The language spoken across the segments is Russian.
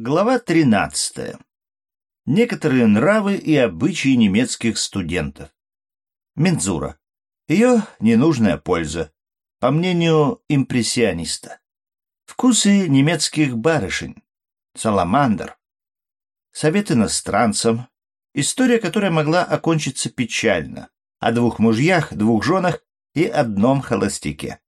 Глава 13. Некоторые нравы и обычаи немецких студентов. Мензура. Ее ненужная польза, по мнению импрессиониста. Вкусы немецких барышень. Саламандр. Совет иностранцам. История, которая могла окончиться печально. О двух мужьях, двух женах и одном холостяке.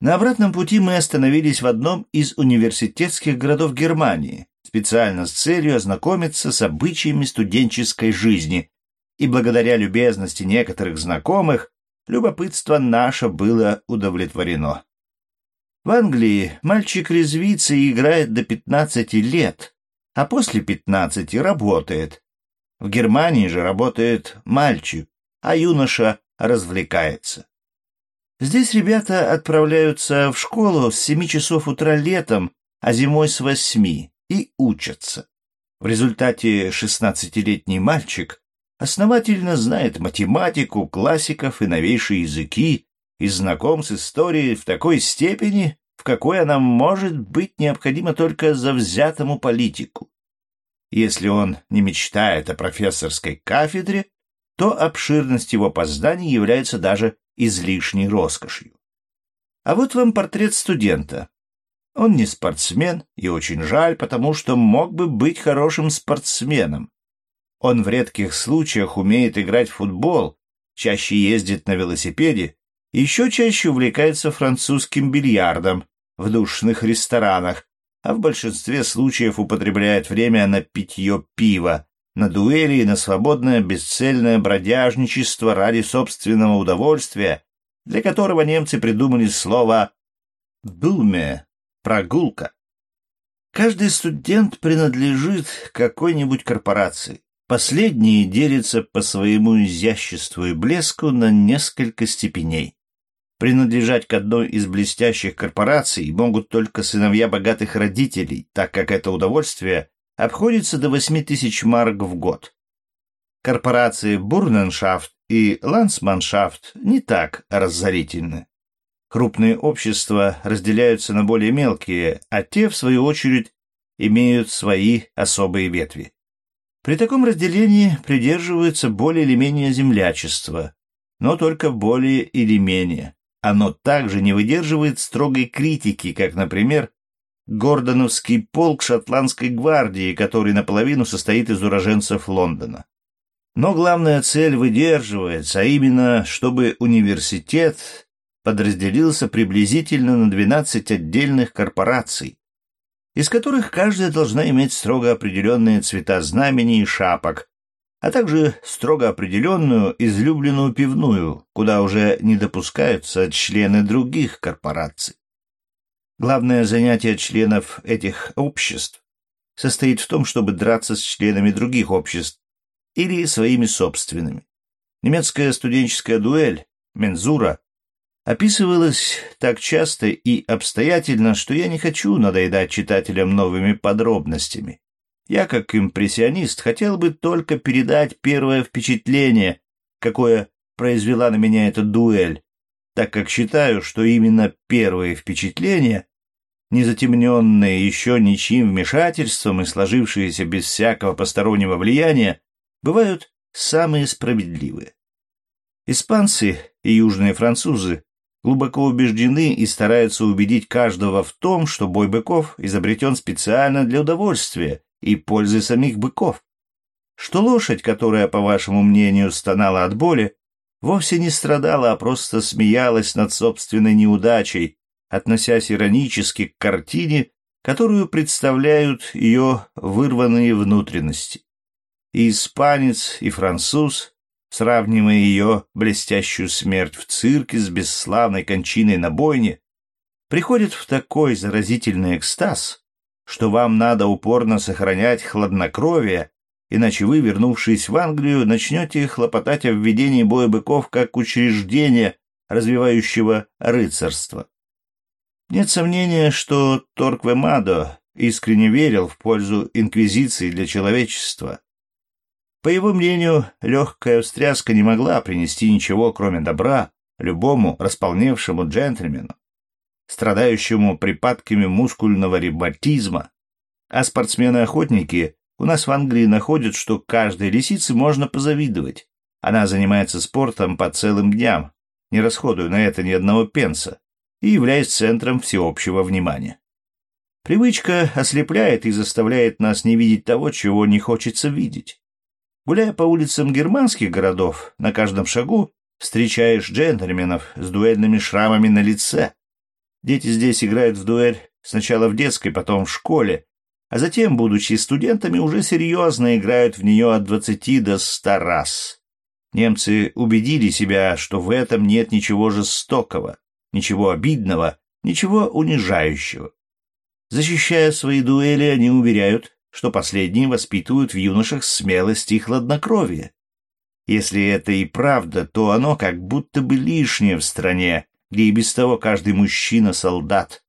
На обратном пути мы остановились в одном из университетских городов Германии, специально с целью ознакомиться с обычаями студенческой жизни, и благодаря любезности некоторых знакомых, любопытство наше было удовлетворено. В Англии мальчик резвится и играет до 15 лет, а после 15 работает. В Германии же работает мальчик, а юноша развлекается. Здесь ребята отправляются в школу с семи часов утра летом, а зимой с восьми, и учатся. В результате шестнадцатилетний мальчик основательно знает математику, классиков и новейшие языки и знаком с историей в такой степени, в какой она может быть необходима только завзятому политику. Если он не мечтает о профессорской кафедре, то обширность его познаний является даже излишней роскошью. А вот вам портрет студента. Он не спортсмен, и очень жаль, потому что мог бы быть хорошим спортсменом. Он в редких случаях умеет играть в футбол, чаще ездит на велосипеде, еще чаще увлекается французским бильярдом в душных ресторанах, а в большинстве случаев употребляет время на питье пива, на дуэли и на свободное бесцельное бродяжничество ради собственного удовольствия, для которого немцы придумали слово «думе» — прогулка. Каждый студент принадлежит какой-нибудь корпорации. Последние делятся по своему изяществу и блеску на несколько степеней. Принадлежать к одной из блестящих корпораций могут только сыновья богатых родителей, так как это удовольствие обходится до 8 тысяч марок в год. Корпорации Бурненшафт и Лансманшафт не так разорительны. Крупные общества разделяются на более мелкие, а те, в свою очередь, имеют свои особые ветви. При таком разделении придерживаются более или менее землячества, но только более или менее. Оно также не выдерживает строгой критики, как, например, Гордоновский полк шотландской гвардии, который наполовину состоит из уроженцев Лондона. Но главная цель выдерживается, а именно, чтобы университет подразделился приблизительно на 12 отдельных корпораций, из которых каждая должна иметь строго определенные цвета знамени и шапок, а также строго определенную излюбленную пивную, куда уже не допускаются члены других корпораций. Главное занятие членов этих обществ состоит в том, чтобы драться с членами других обществ или своими собственными. Немецкая студенческая дуэль, мензура, описывалась так часто и обстоятельно, что я не хочу надоедать читателям новыми подробностями. Я, как импрессионист, хотел бы только передать первое впечатление, какое произвела на меня эта дуэль, так как считаю, что именно первые впечатления не затемненные еще ничьим вмешательством и сложившиеся без всякого постороннего влияния, бывают самые справедливые. Испанцы и южные французы глубоко убеждены и стараются убедить каждого в том, что бой быков изобретен специально для удовольствия и пользы самих быков. Что лошадь, которая, по вашему мнению, стонала от боли, вовсе не страдала, а просто смеялась над собственной неудачей, относясь иронически к картине, которую представляют ее вырванные внутренности. И испанец, и француз, сравнивая ее блестящую смерть в цирке с бесславной кончиной на бойне, приходят в такой заразительный экстаз, что вам надо упорно сохранять хладнокровие, иначе вы, вернувшись в Англию, начнете хлопотать о введении боя быков как учреждения, развивающего рыцарство. Нет сомнения, что Торквемадо искренне верил в пользу инквизиции для человечества. По его мнению, легкая встряска не могла принести ничего, кроме добра, любому располневшему джентльмену, страдающему припадками мускульного ревматизма. А спортсмены-охотники у нас в Англии находят, что каждой лисице можно позавидовать. Она занимается спортом по целым дням, не расходуя на это ни одного пенса, и являясь центром всеобщего внимания. Привычка ослепляет и заставляет нас не видеть того, чего не хочется видеть. Гуляя по улицам германских городов, на каждом шагу встречаешь джентльменов с дуэльными шрамами на лице. Дети здесь играют в дуэль сначала в детской, потом в школе, а затем, будучи студентами, уже серьезно играют в нее от двадцати до ста раз. Немцы убедили себя, что в этом нет ничего жестокого, ничего обидного, ничего унижающего. Защищая свои дуэли, они уверяют, что последние воспитывают в юношах смелость и хладнокровие. Если это и правда, то оно как будто бы лишнее в стране, где и без того каждый мужчина — солдат.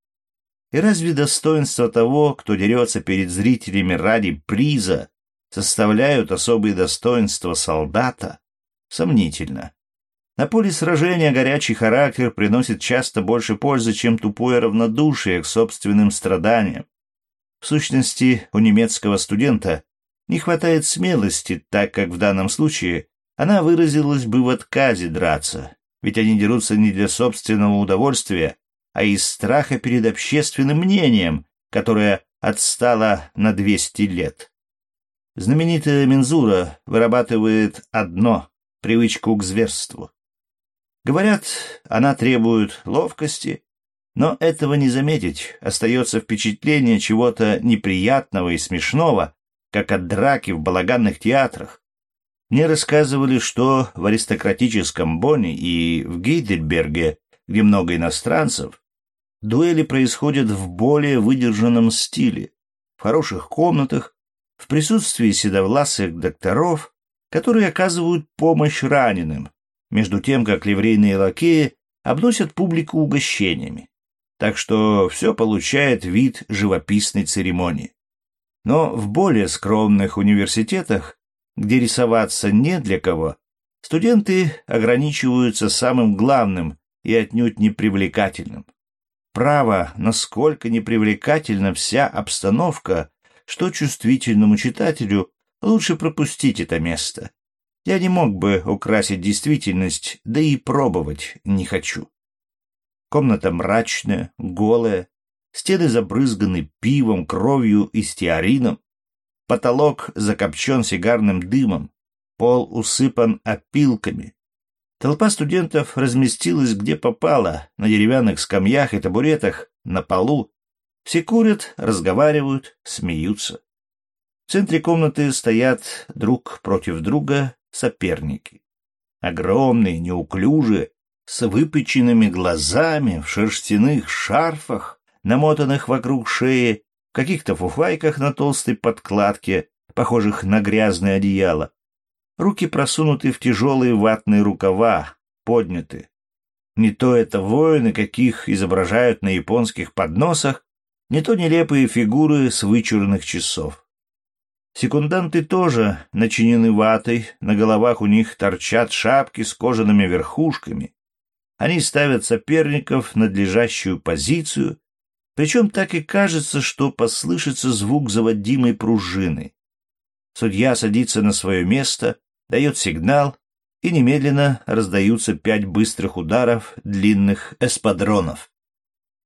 И разве достоинство того, кто дерется перед зрителями ради приза, составляют особые достоинства солдата? Сомнительно. На поле сражения горячий характер приносит часто больше пользы, чем тупое равнодушие к собственным страданиям. В сущности, у немецкого студента не хватает смелости, так как в данном случае она выразилась бы в отказе драться, ведь они дерутся не для собственного удовольствия, а из страха перед общественным мнением, которое отстало на 200 лет. Знаменитая мензура вырабатывает одно — привычку к зверству. Говорят, она требует ловкости, но этого не заметить, остается впечатление чего-то неприятного и смешного, как от драки в балаганных театрах. Мне рассказывали, что в аристократическом Бонне и в Гейдельберге, где много иностранцев, дуэли происходят в более выдержанном стиле, в хороших комнатах, в присутствии седовласых докторов, которые оказывают помощь раненым, между тем, как ливрейные лакеи обносят публику угощениями. Так что все получает вид живописной церемонии. Но в более скромных университетах, где рисоваться не для кого, студенты ограничиваются самым главным и отнюдь непривлекательным. Право, насколько непривлекательна вся обстановка, что чувствительному читателю лучше пропустить это место, я не мог бы украсить действительность, да и пробовать не хочу. Комната мрачная, голая, стены забрызганы пивом, кровью и стеарином, потолок закопчен сигарным дымом, пол усыпан опилками. Толпа студентов разместилась где попало, на деревянных скамьях и табуретах, на полу. Все курят, разговаривают, смеются. В центре комнаты стоят друг против друга соперники. Огромные, неуклюжие, с выпеченными глазами, в шерстяных шарфах, намотанных вокруг шеи, в каких-то фуфайках на толстой подкладке, похожих на грязное одеяло. Руки просунуты в тяжелые ватные рукава, подняты. Не то это воины, каких изображают на японских подносах, не то нелепые фигуры с вычурных часов. Секунданты тоже начинены ватой, на головах у них торчат шапки с кожаными верхушками. Они ставят соперников в надлежащую позицию, причем так и кажется, что послышится звук заводимой пружины. Судья садится на свое место, дает сигнал, и немедленно раздаются пять быстрых ударов длинных эспадронов.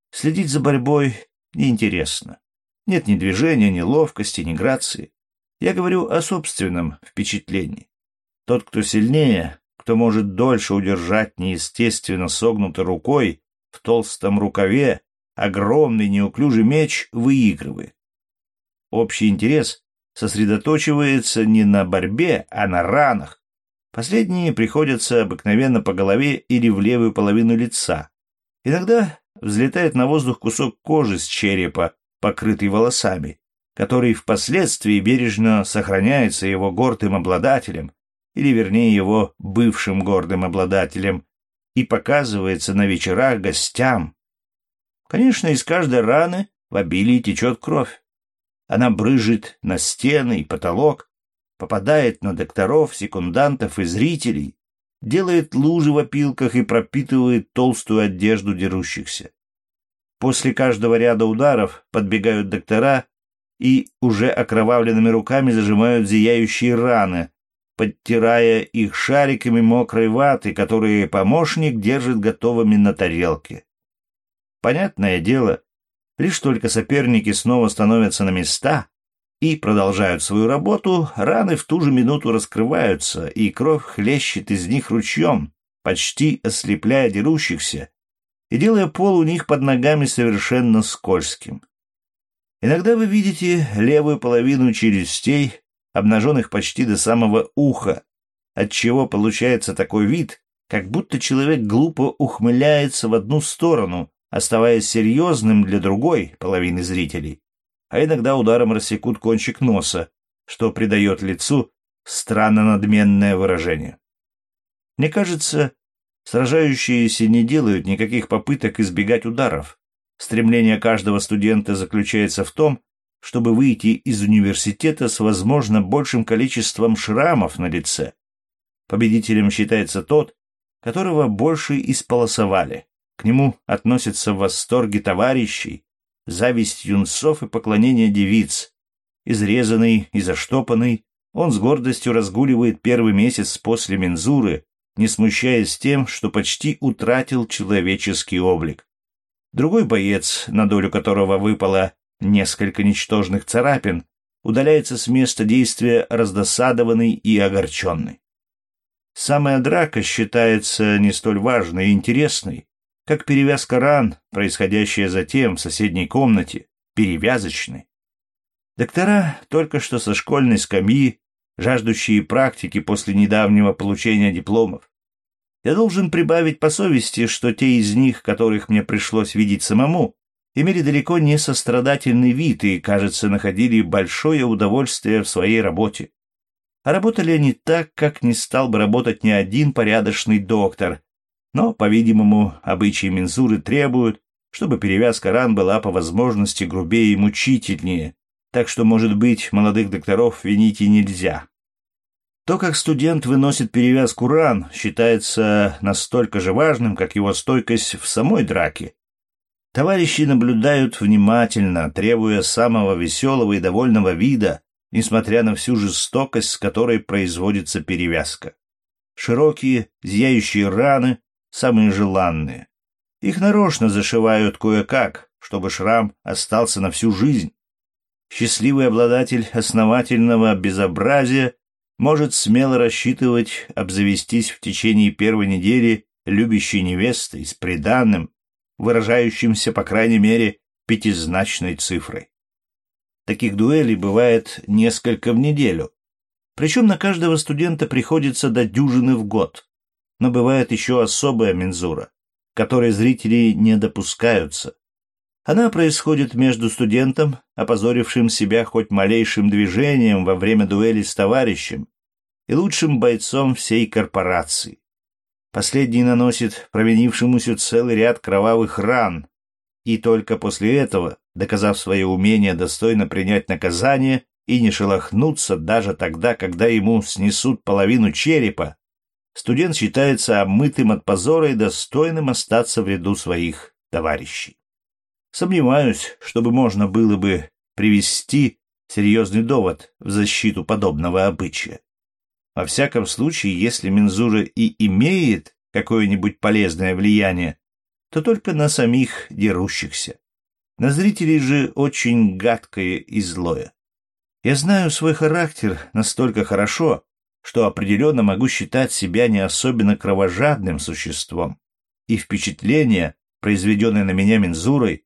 Следить за борьбой неинтересно. Нет ни движения, ни ловкости, ни грации. Я говорю о собственном впечатлении. Тот, кто сильнее, кто может дольше удержать неестественно согнутой рукой в толстом рукаве огромный неуклюжий меч, выигрывает. Общий интерес сосредоточивается не на борьбе, а на ранах. Последние приходятся обыкновенно по голове или в левую половину лица. Иногда взлетает на воздух кусок кожи с черепа, покрытый волосами, который впоследствии бережно сохраняется его гордым обладателем, или вернее его бывшим гордым обладателем, и показывается на вечерах гостям. Конечно, из каждой раны в обилии течет кровь. Она брыжет на стены и потолок, попадает на докторов, секундантов и зрителей, делает лужи в опилках и пропитывает толстую одежду дерущихся. После каждого ряда ударов подбегают доктора и уже окровавленными руками зажимают зияющие раны, подтирая их шариками мокрой ваты, которые помощник держит готовыми на тарелке. Понятное дело, лишь только соперники снова становятся на места и продолжают свою работу, раны в ту же минуту раскрываются, и кровь хлещет из них ручьем, почти ослепляя дерущихся и делая пол у них под ногами совершенно скользким. Иногда вы видите левую половину челюстей, обнаженных почти до самого уха, отчего получается такой вид, как будто человек глупо ухмыляется в одну сторону, оставаясь серьезным для другой половины зрителей, а иногда ударом рассекут кончик носа, что придает лицу странно надменное выражение. Мне кажется, сражающиеся не делают никаких попыток избегать ударов. Стремление каждого студента заключается в том, чтобы выйти из университета с, возможно, большим количеством шрамов на лице. Победителем считается тот, которого больше исполосовали. К нему относятся восторги товарищей, зависть юнцов и поклонение девиц. Изрезанный и заштопанный, он с гордостью разгуливает первый месяц после мензуры, не смущаясь тем, что почти утратил человеческий облик. Другой боец, на долю которого выпало несколько ничтожных царапин, удаляется с места действия раздосадованный и огорченный. Самая драка считается не столь важной и интересной, как перевязка ран, происходящая затем в соседней комнате, перевязочной. Доктора только что со школьной скамьи, жаждущие практики после недавнего получения дипломов. Я должен прибавить по совести, что те из них, которых мне пришлось видеть самому, имели далеко не сострадательный вид и, кажется, находили большое удовольствие в своей работе. А работали они так, как не стал бы работать ни один порядочный доктор. Но, по-видимому, обычаи мензуры требуют, чтобы перевязка ран была по возможности грубее и мучительнее, так что, может быть, молодых докторов винить и нельзя. То, как студент выносит перевязку ран, считается настолько же важным, как его стойкость в самой драке, Товарищи наблюдают внимательно, требуя самого веселого и довольного вида, несмотря на всю жестокость, с которой производится перевязка. Широкие, зияющие раны – самые желанные. Их нарочно зашивают кое-как, чтобы шрам остался на всю жизнь. Счастливый обладатель основательного безобразия может смело рассчитывать обзавестись в течение первой недели любящей невестой с приданным, выражающимся, по крайней мере, пятизначной цифрой. Таких дуэлей бывает несколько в неделю. Причем на каждого студента приходится до дюжины в год. Но бывает еще особая мензура, которой зрители не допускаются. Она происходит между студентом, опозорившим себя хоть малейшим движением во время дуэли с товарищем, и лучшим бойцом всей корпорации. Последний наносит провинившемуся целый ряд кровавых ран, и только после этого, доказав свое умение достойно принять наказание и не шелохнуться даже тогда, когда ему снесут половину черепа, студент считается омытым от позора и достойным остаться в ряду своих товарищей. Сомневаюсь, чтобы можно было бы привести серьезный довод в защиту подобного обычая. Во всяком случае, если мензура и имеет какое-нибудь полезное влияние, то только на самих дерущихся. На зрителей же очень гадкое и злое. Я знаю свой характер настолько хорошо, что определенно могу считать себя не особенно кровожадным существом, и впечатление, произведенное на меня мензурой,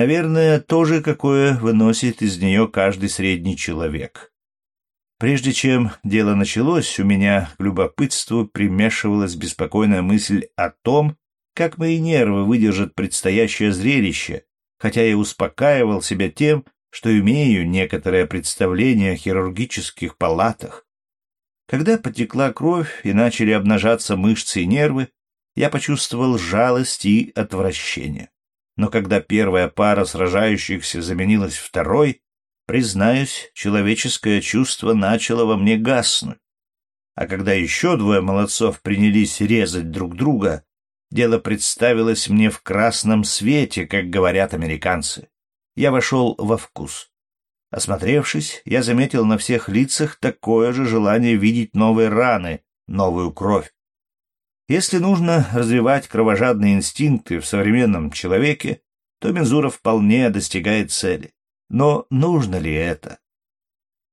наверное, тоже какое выносит из нее каждый средний человек. Прежде чем дело началось, у меня к любопытству примешивалась беспокойная мысль о том, как мои нервы выдержат предстоящее зрелище, хотя я успокаивал себя тем, что имею некоторое представление о хирургических палатах. Когда потекла кровь и начали обнажаться мышцы и нервы, я почувствовал жалость и отвращение. Но когда первая пара сражающихся заменилась второй, Признаюсь, человеческое чувство начало во мне гаснуть. А когда еще двое молодцов принялись резать друг друга, дело представилось мне в красном свете, как говорят американцы. Я вошел во вкус. Осмотревшись, я заметил на всех лицах такое же желание видеть новые раны, новую кровь. Если нужно развивать кровожадные инстинкты в современном человеке, то Мензура вполне достигает цели. Но нужно ли это?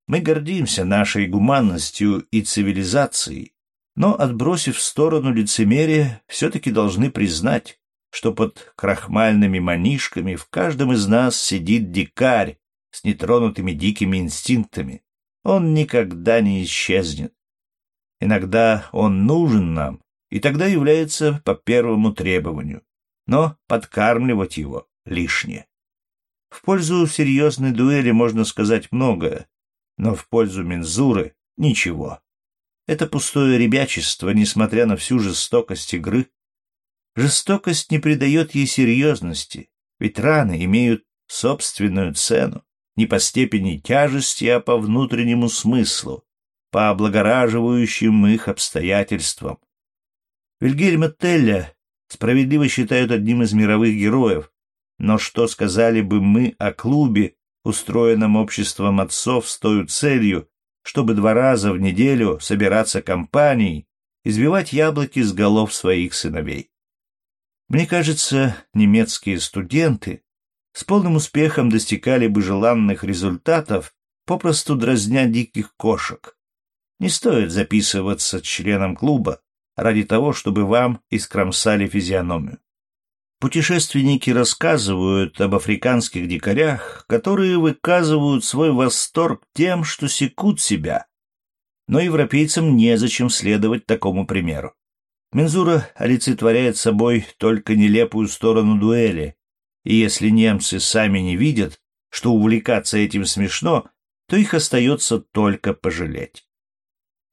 Мы гордимся нашей гуманностью и цивилизацией, но, отбросив в сторону лицемерие, все-таки должны признать, что под крахмальными манишками в каждом из нас сидит дикарь с нетронутыми дикими инстинктами. Он никогда не исчезнет. Иногда он нужен нам, и тогда является по первому требованию, но подкармливать его лишнее. В пользу серьезной дуэли можно сказать многое, но в пользу мензуры — ничего. Это пустое ребячество, несмотря на всю жестокость игры. Жестокость не придает ей серьезности, ведь раны имеют собственную цену, не по степени тяжести, а по внутреннему смыслу, по облагораживающим их обстоятельствам. Вильгельма Телля справедливо считают одним из мировых героев, но что сказали бы мы о клубе, устроенном обществом отцов с той целью, чтобы два раза в неделю собираться компанией, избивать яблоки с голов своих сыновей. Мне кажется, немецкие студенты с полным успехом достигали бы желанных результатов, попросту дразня диких кошек. Не стоит записываться членом клуба ради того, чтобы вам искромсали физиономию. Путешественники рассказывают об африканских дикарях, которые выказывают свой восторг тем, что секут себя. Но европейцам незачем следовать такому примеру. Мензура олицетворяет собой только нелепую сторону дуэли, и если немцы сами не видят, что увлекаться этим смешно, то их остается только пожалеть.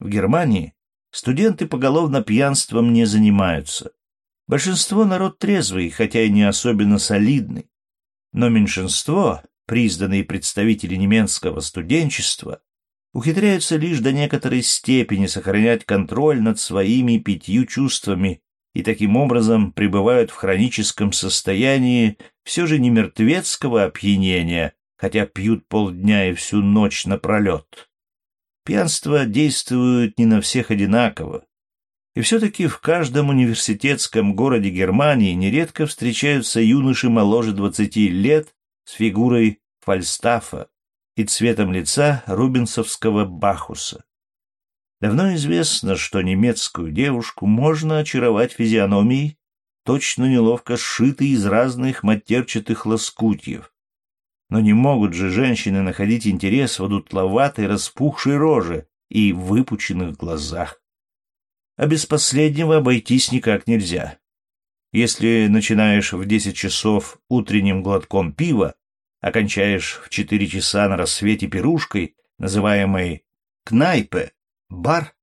В Германии студенты поголовно пьянством не занимаются. Большинство народ трезвый, хотя и не особенно солидный. Но меньшинство, признанные представители немецкого студенчества, ухитряются лишь до некоторой степени сохранять контроль над своими пятью чувствами и таким образом пребывают в хроническом состоянии все же не мертвецкого опьянения, хотя пьют полдня и всю ночь напролет. Пьянство действует не на всех одинаково, и все-таки в каждом университетском городе Германии нередко встречаются юноши моложе двадцати лет с фигурой Фальстафа и цветом лица рубинсовского Бахуса. Давно известно, что немецкую девушку можно очаровать физиономией, точно неловко сшитой из разных матерчатых лоскутьев. Но не могут же женщины находить интерес в одутловатой распухшей роже и выпученных глазах а без последнего обойтись никак нельзя. Если начинаешь в десять часов утренним глотком пива, окончаешь в четыре часа на рассвете пирушкой, называемой «кнайпе», «бар»,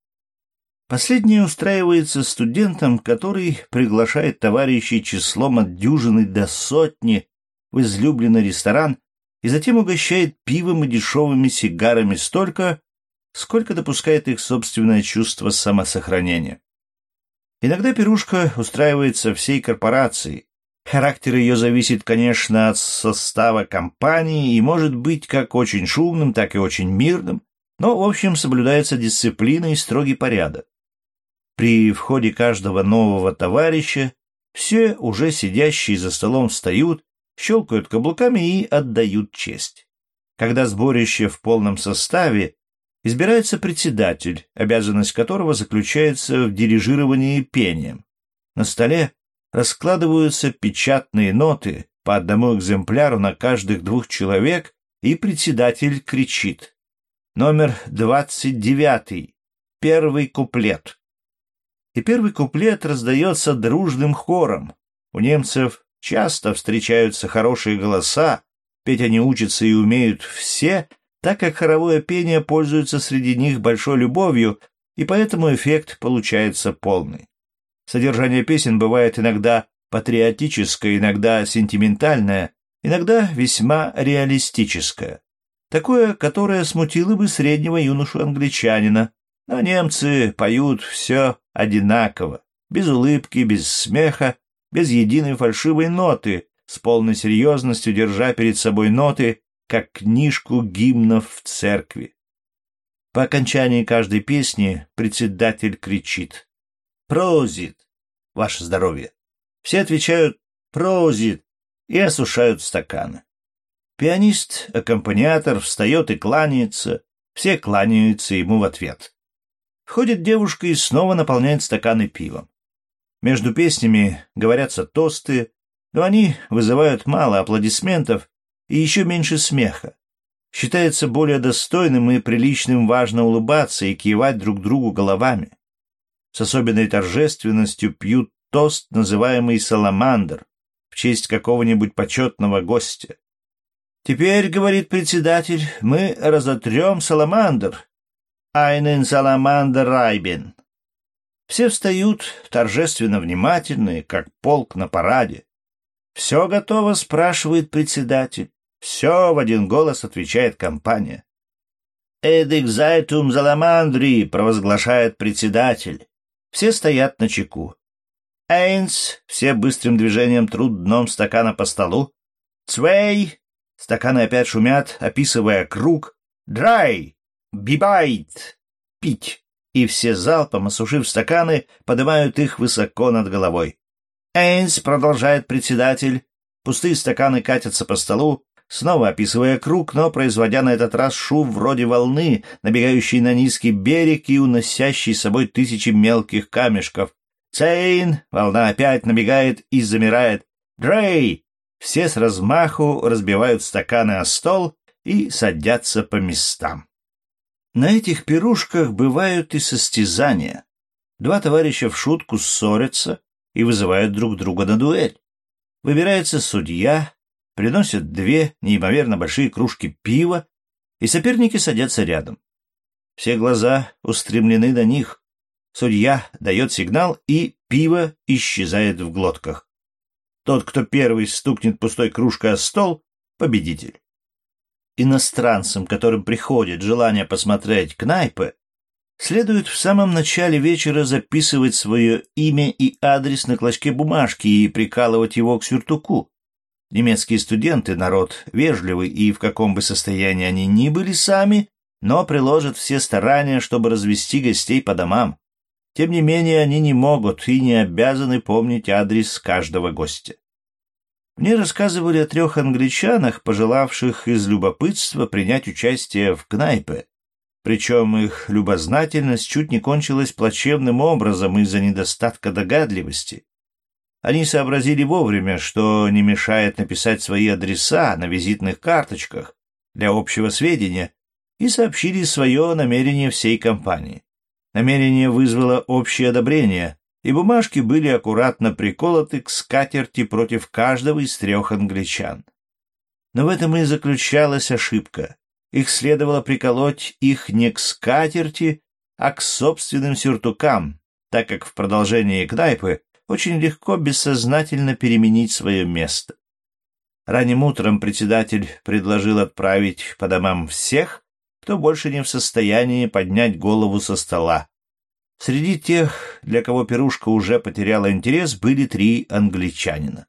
Последнее устраивается студентом, который приглашает товарищей числом от дюжины до сотни в излюбленный ресторан и затем угощает пивом и дешевыми сигарами столько, сколько допускает их собственное чувство самосохранения. Иногда пирушка устраивается всей корпорацией. Характер ее зависит, конечно, от состава компании и может быть как очень шумным, так и очень мирным, но, в общем, соблюдается дисциплина и строгий порядок. При входе каждого нового товарища все уже сидящие за столом встают, щелкают каблуками и отдают честь. Когда сборище в полном составе, избирается председатель, обязанность которого заключается в дирижировании пением. На столе раскладываются печатные ноты по одному экземпляру на каждых двух человек, и председатель кричит. Номер двадцать девятый. Первый куплет. И первый куплет раздается дружным хором. У немцев часто встречаются хорошие голоса, петь они учатся и умеют все, так как хоровое пение пользуется среди них большой любовью, и поэтому эффект получается полный. Содержание песен бывает иногда патриотическое, иногда сентиментальное, иногда весьма реалистическое. Такое, которое смутило бы среднего юношу-англичанина. Но немцы поют все одинаково, без улыбки, без смеха, без единой фальшивой ноты, с полной серьезностью держа перед собой ноты, как книжку гимнов в церкви. По окончании каждой песни председатель кричит «Прозит! Ваше здоровье!» Все отвечают «Прозит!» и осушают стаканы. Пианист, аккомпаниатор встает и кланяется, все кланяются ему в ответ. Входит девушка и снова наполняет стаканы пивом. Между песнями говорятся тосты, но они вызывают мало аплодисментов и еще меньше смеха. Считается более достойным и приличным важно улыбаться и кивать друг другу головами. С особенной торжественностью пьют тост, называемый «Саламандр», в честь какого-нибудь почетного гостя. «Теперь, — говорит председатель, — мы разотрем саламандр. Айнен саламандр райбен». Все встают, торжественно внимательные, как полк на параде. «Все готово?» — спрашивает председатель. «Все!» — в один голос отвечает компания. «Ad exercitium salamandri!» — провозглашает председатель. Все стоят начеку. «Eins!» — все быстрым движением трут дном стакана по столу. «Цвей!» — стаканы опять шумят, описывая круг. «Drei!» «Bibite!» «Пить!» И все залпом, осушив стаканы, поднимают их высоко над головой. «Eins!» — продолжает председатель. Пустые стаканы катятся по столу, снова описывая круг, но производя на этот раз шум вроде волны, набегающей на низкий берег и уносящей с собой тысячи мелких камешков. «Цейн!» — волна опять набегает и замирает. «Дрей!» Все с размаху разбивают стаканы о стол и садятся по местам. На этих пирушках бывают и состязания. Два товарища в шутку ссорятся и вызывают друг друга на дуэль. Выбирается судья, приносят две неимоверно большие кружки пива, и соперники садятся рядом. Все глаза устремлены на них. Судья дает сигнал, и пиво исчезает в глотках. Тот, кто первый стукнет пустой кружкой о стол, победитель. Иностранцам, которым приходит желание посмотреть кнайпы, следует в самом начале вечера записывать свое имя и адрес на клочке бумажки и прикалывать его к сюртуку. Немецкие студенты — народ вежливый, и в каком бы состоянии они ни были сами, но приложат все старания, чтобы развести гостей по домам. Тем не менее, они не могут и не обязаны помнить адрес каждого гостя. Мне рассказывали о трех англичанах, пожелавших из любопытства принять участие в кнайпе. Причем их любознательность чуть не кончилась плачевным образом из-за недостатка догадливости. Они сообразили вовремя, что не мешает написать свои адреса на визитных карточках для общего сведения, и сообщили свое намерение всей компании. Намерение вызвало общее одобрение, и бумажки были аккуратно приколоты к скатерти против каждого из трех англичан. Но в этом и заключалась ошибка. Их следовало приколоть их не к скатерти, а к собственным сюртукам, так как в продолжении кнайпы очень легко бессознательно переменить свое место. Ранним утром председатель предложил отправить по домам всех, кто больше не в состоянии поднять голову со стола. Среди тех, для кого пирушка уже потеряла интерес, были три англичанина.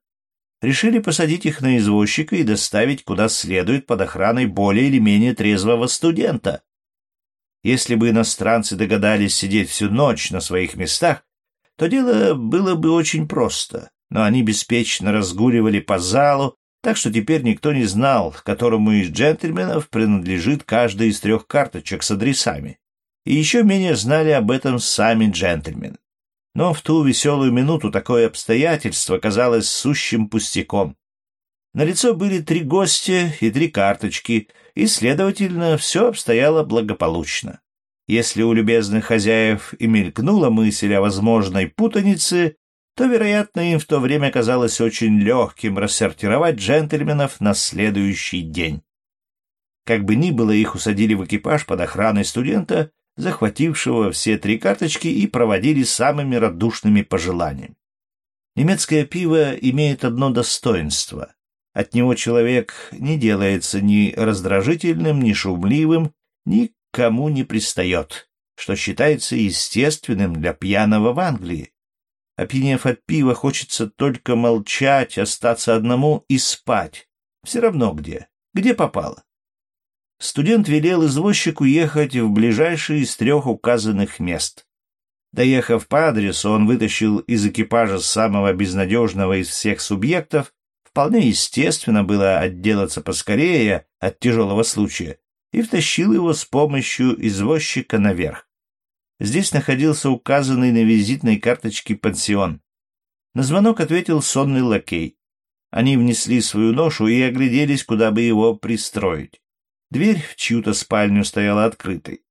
Решили посадить их на извозчика и доставить куда следует под охраной более или менее трезвого студента. Если бы иностранцы догадались сидеть всю ночь на своих местах, то дело было бы очень просто, но они беспечно разгуливали по залу, так что теперь никто не знал, которому из джентльменов принадлежит каждая из трех карточек с адресами. И еще менее знали об этом сами джентльмены. Но в ту веселую минуту такое обстоятельство казалось сущим пустяком. На лицо были три гостя и три карточки, и, следовательно, все обстояло благополучно. Если у любезных хозяев и мелькнула мысль о возможной путанице, то, вероятно, им в то время казалось очень легким рассортировать джентльменов на следующий день. Как бы ни было, их усадили в экипаж под охраной студента, захватившего все три карточки, и проводили самыми радушными пожеланиями. Немецкое пиво имеет одно достоинство. От него человек не делается ни раздражительным, ни шумливым, ни кому не пристает, что считается естественным для пьяного в Англии. Опьянев от пива, хочется только молчать, остаться одному и спать, все равно где. где попало. Студент велел извозчику ехать в ближайшее из трех указанных мест. Доехав по адресу, он вытащил из экипажа самого безнадежного из всех субъектов, вполне естественно было отделаться поскорее от тяжелого случая, и втащил его с помощью извозчика наверх. Здесь находился указанный на визитной карточке пансион. На звонок ответил сонный лакей. Они внесли свою ношу и огляделись, куда бы его пристроить. Дверь в чью-то спальню стояла открытой.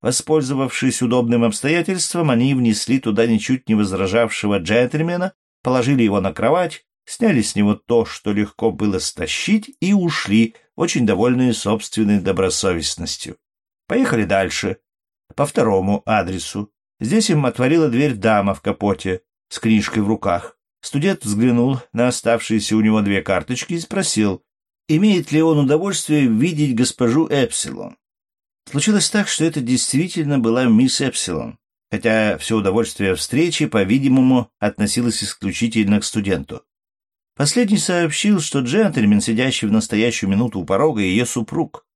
Воспользовавшись удобным обстоятельством, они внесли туда ничуть не возражавшего джентльмена, положили его на кровать, сняли с него то, что легко было стащить, и ушли, очень довольные собственной добросовестностью. Поехали дальше, по второму адресу. Здесь им отворила дверь дама в капоте с книжкой в руках. Студент взглянул на оставшиеся у него две карточки и спросил, имеет ли он удовольствие видеть госпожу Эпсилон. Случилось так, что это действительно была мисс Эпсилон, хотя все удовольствие встречи, по-видимому, относилось исключительно к студенту. Последний сообщил, что джентльмен, сидящий в настоящую минуту у порога, ее супруг.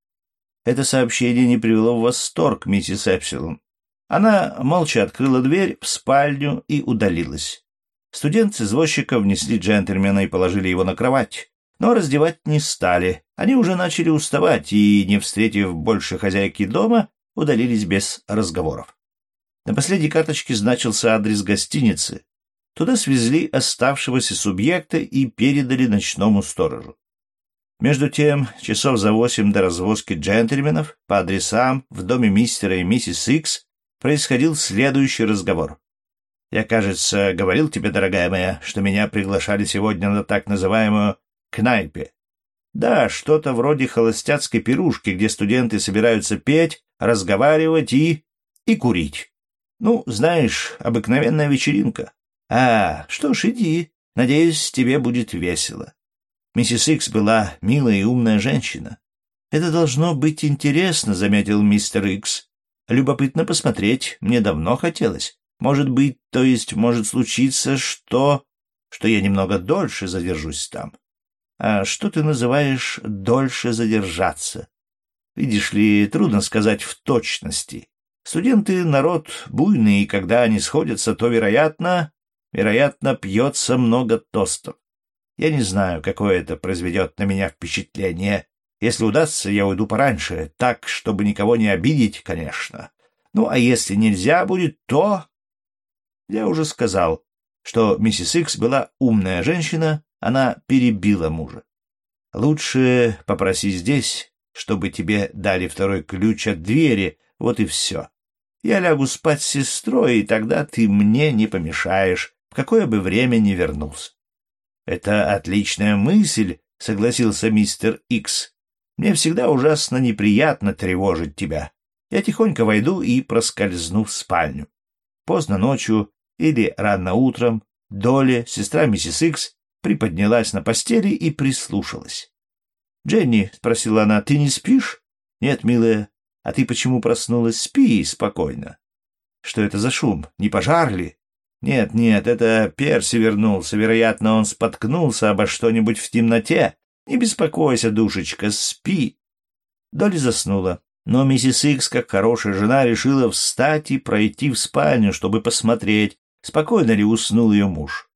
Это сообщение не привело в восторг миссис Эпсилон. Она молча открыла дверь в спальню и удалилась. Студент с извозчика внесли джентльмена и положили его на кровать но раздевать не стали. Они уже начали уставать и, не встретив больше хозяйки дома, удалились без разговоров. На последней карточке значился адрес гостиницы. Туда свезли оставшегося субъекта и передали ночному сторожу. Между тем, часов за восемь до развозки джентльменов по адресам в доме мистера и миссис Икс происходил следующий разговор. «Я, кажется, говорил тебе, дорогая моя, что меня приглашали сегодня на так называемую кнайпе. Да, что-то вроде холостяцкой пирушки, где студенты собираются петь, разговаривать и... и курить. Ну, знаешь, обыкновенная вечеринка. А, что ж, иди. Надеюсь, тебе будет весело. Миссис Икс была милая и умная женщина. Это должно быть интересно, заметил мистер Икс. Любопытно посмотреть, мне давно хотелось. Может быть, то есть может случиться, что... что я немного дольше задержусь там. А что ты называешь «дольше задержаться»? Видишь ли, трудно сказать в точности. Студенты — народ буйный, и когда они сходятся, то, вероятно, вероятно, пьется много тостов. Я не знаю, какое это произведет на меня впечатление. Если удастся, я уйду пораньше, так, чтобы никого не обидеть, конечно. Ну, а если нельзя будет, то... Я уже сказал, что миссис Икс была умная женщина, она перебила мужа. «Лучше попроси здесь, чтобы тебе дали второй ключ от двери, вот и все. Я лягу спать с сестрой, и тогда ты мне не помешаешь, в какое бы время ни вернулся». «Это отличная мысль», — согласился мистер Икс. «Мне всегда ужасно неприятно тревожить тебя. Я тихонько войду и проскользну в спальню. Поздно ночью или рано утром Доли, сестра миссис Икс, приподнялась на постели и прислушалась. «Дженни», — спросила она, — «ты не спишь?» «Нет, милая. А ты почему проснулась? Спи спокойно». «Что это за шум? Не пожар ли?» «Нет, нет, это Перси вернулся. Вероятно, он споткнулся обо что-нибудь в темноте. Не беспокойся, душечка, спи». Долли заснула, но миссис Икс, как хорошая жена, решила встать и пройти в спальню, чтобы посмотреть, спокойно ли уснул ее муж.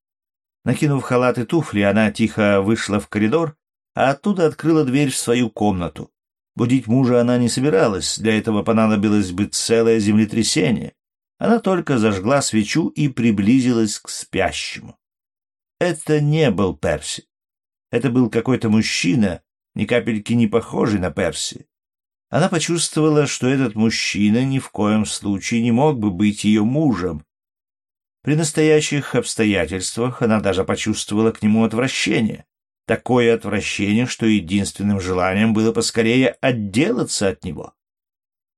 Накинув халат и туфли, она тихо вышла в коридор, а оттуда открыла дверь в свою комнату. Будить мужа она не собиралась, для этого понадобилось бы целое землетрясение. Она только зажгла свечу и приблизилась к спящему. Это не был Перси. Это был какой-то мужчина, ни капельки не похожий на Перси. Она почувствовала, что этот мужчина ни в коем случае не мог бы быть ее мужем, при настоящих обстоятельствах она даже почувствовала к нему отвращение. Такое отвращение, что единственным желанием было поскорее отделаться от него.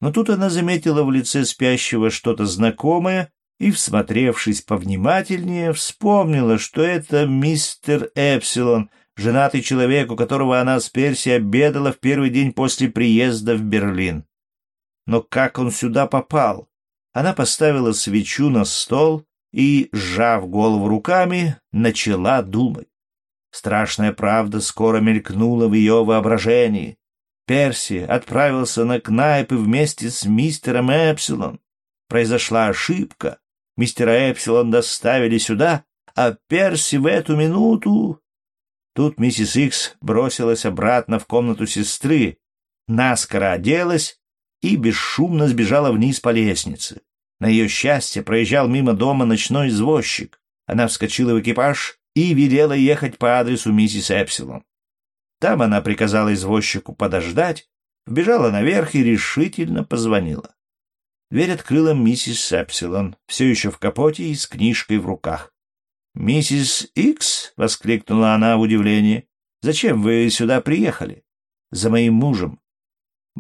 Но тут она заметила в лице спящего что-то знакомое и, всмотревшись повнимательнее, вспомнила, что это мистер Эпсилон, женатый человек, у которого она с Перси обедала в первый день после приезда в Берлин. Но как он сюда попал? Она поставила свечу на стол и, сжав голову руками, начала думать. Страшная правда скоро мелькнула в ее воображении. Перси отправился на кнайпы вместе с мистером Эпсилон. Произошла ошибка. Мистера Эпсилон доставили сюда, а Перси в эту минуту... Тут миссис Икс бросилась обратно в комнату сестры, наскоро оделась и бесшумно сбежала вниз по лестнице. На ее счастье проезжал мимо дома ночной извозчик. Она вскочила в экипаж и велела ехать по адресу миссис Эпсилон. Там она приказала извозчику подождать, вбежала наверх и решительно позвонила. Дверь открыла миссис Эпсилон, все еще в капоте и с книжкой в руках. «Миссис Икс?» — воскликнула она в удивлении. «Зачем вы сюда приехали?» «За моим мужем».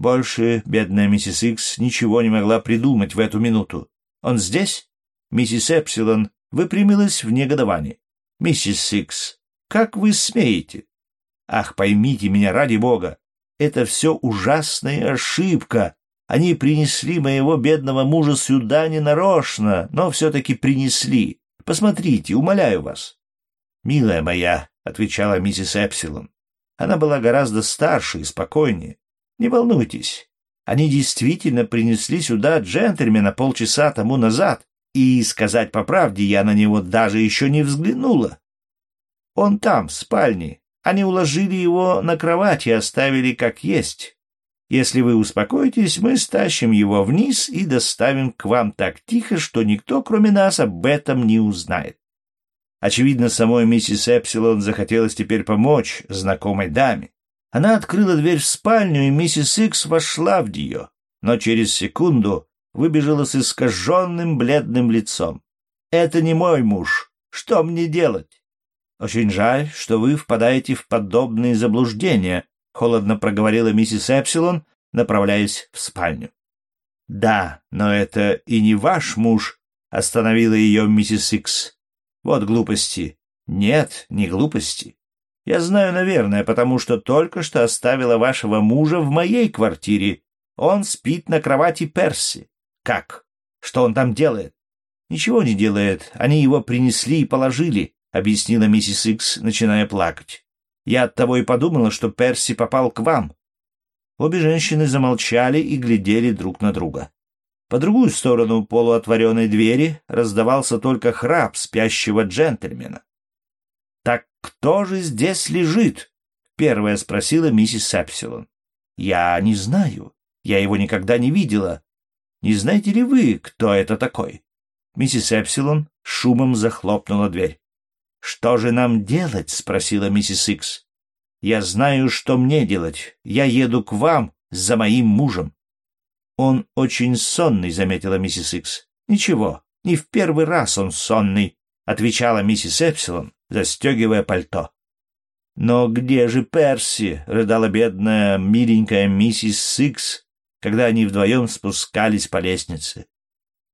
Больше бедная миссис Икс ничего не могла придумать в эту минуту. «Он здесь?» Миссис Эпсилон выпрямилась в негодовании. «Миссис Икс, как вы смеете?» «Ах, поймите меня ради бога! Это все ужасная ошибка!» Они принесли моего бедного мужа сюда ненарочно, но все-таки принесли. Посмотрите, умоляю вас. — Милая моя, — отвечала миссис Эпсилон. Она была гораздо старше и спокойнее. Не волнуйтесь. Они действительно принесли сюда джентльмена полчаса тому назад, и, сказать по правде, я на него даже еще не взглянула. Он там, в спальне. Они уложили его на кровать и оставили как есть. Если вы успокоитесь, мы стащим его вниз и доставим к вам так тихо, что никто, кроме нас, об этом не узнает. Очевидно, самой миссис Эпсилон захотелось теперь помочь знакомой даме. Она открыла дверь в спальню, и миссис Икс вошла в нее, но через секунду выбежала с искаженным бледным лицом. «Это не мой муж. Что мне делать?» «Очень жаль, что вы впадаете в подобные заблуждения», — холодно проговорила миссис Эпсилон, направляясь в спальню. «Да, но это и не ваш муж», — остановила ее миссис Икс. «Вот глупости». «Нет, не глупости. Я знаю, наверное, потому что только что оставила вашего мужа в моей квартире. Он спит на кровати Перси. Как? Что он там делает?» «Ничего не делает. Они его принесли и положили», — объяснила миссис Икс, начиная плакать. Я оттого и подумала, что Перси попал к вам. Обе женщины замолчали и глядели друг на друга. По другую сторону полуотворенной двери раздавался только храп спящего джентльмена. «Так кто же здесь лежит?» — первая спросила миссис Эпсилон. «Я не знаю. Я его никогда не видела. Не знаете ли вы, кто это такой?» Миссис Эпсилон шумом захлопнула дверь. «Что же нам делать?» — спросила миссис Икс. «Я знаю, что мне делать. Я еду к вам за моим мужем». «Он очень сонный», — заметила миссис Икс. «Ничего, не в первый раз он сонный», — отвечала миссис Эпсилон, застегивая пальто. «Но где же Перси?» — рыдала бедная, миленькая миссис Сикс, когда они вдвоем спускались по лестнице.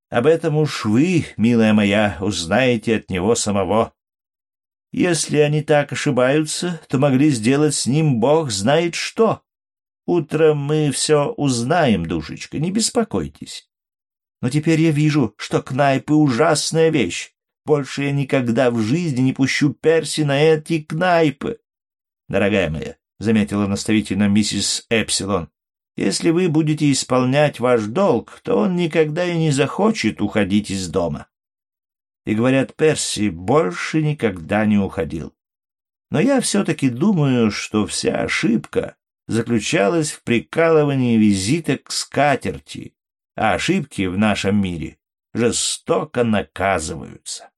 «Об этом уж вы, милая моя, узнаете от него самого. Если они так ошибаются, то могли сделать с ним бог знает что. Утром мы все узнаем, душечка, не беспокойтесь. Но теперь я вижу, что кнайпы — ужасная вещь. Больше я никогда в жизни не пущу Перси на эти кнайпы. Дорогая моя, — заметила наставительно миссис Эпсилон, — если вы будете исполнять ваш долг, то он никогда и не захочет уходить из дома и, говорят, Перси больше никогда не уходил. Но я все-таки думаю, что вся ошибка заключалась в прикалывании визита к скатерти, а ошибки в нашем мире жестоко наказываются.